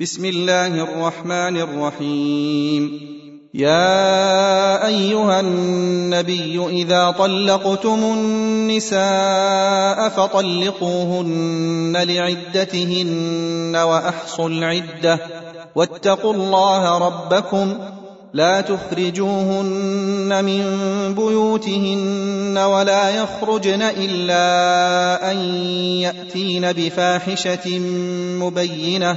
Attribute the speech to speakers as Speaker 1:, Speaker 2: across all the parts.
Speaker 1: بسم الله الرحمن الرحيم يا ايها النبي اذا طلقتم النساء فطلقوهن لعدتهن واحصوا العده واتقوا الله ربكم لا تخرجوهن من بيوتهن ولا يخرجن الا ان ياتين بفاحشه مبينه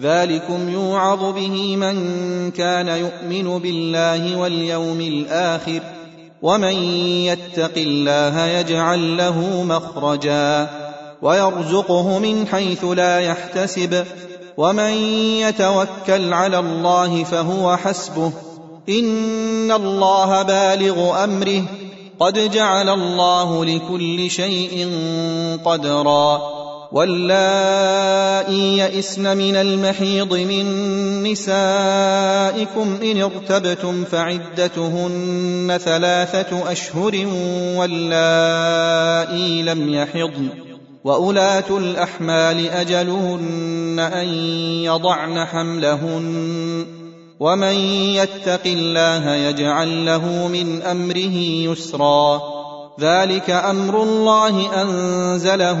Speaker 1: ذلكم يوعظ به من كان يؤمن بالله واليوم الاخر ومن يتق الله يجعل له مخرجا ويرزقه من حيث لا يحتسب ومن يتوكل على الله فهو حسبه ان الله بالغ امره قد جعل الله لكل شيء قدرا واللائي يئسن من المحيض من نسائكم إن ارتبتم فعدتهن ثلاثة أشهر واللائي لم يحضن وأولاة الأحمال أجلهن أن يضعن حملهن ومن يتق الله يجعل له من أمره يسرا ذلك أمر الله أنزله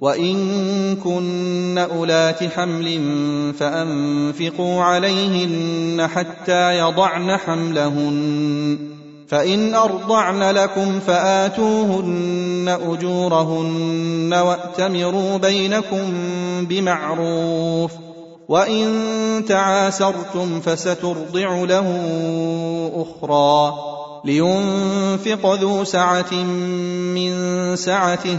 Speaker 1: وان كن اولات حمل فانفقوا عليهن حتى يضعن حملهن فان ارضعن لكم فاتوهن اجورهن واتمروا بينكم بمعروف وان تعاسرتم فسترضع له اخرى لينفق ذو سعه من سعته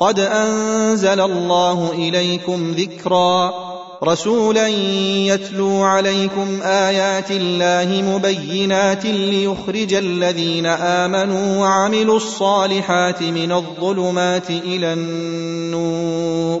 Speaker 1: قد انزل الله اليكم ذكرا رسولا يتلو عليكم ايات الله مبينات ليخرج الذين امنوا وعملوا الصالحات من الظلمات الى النور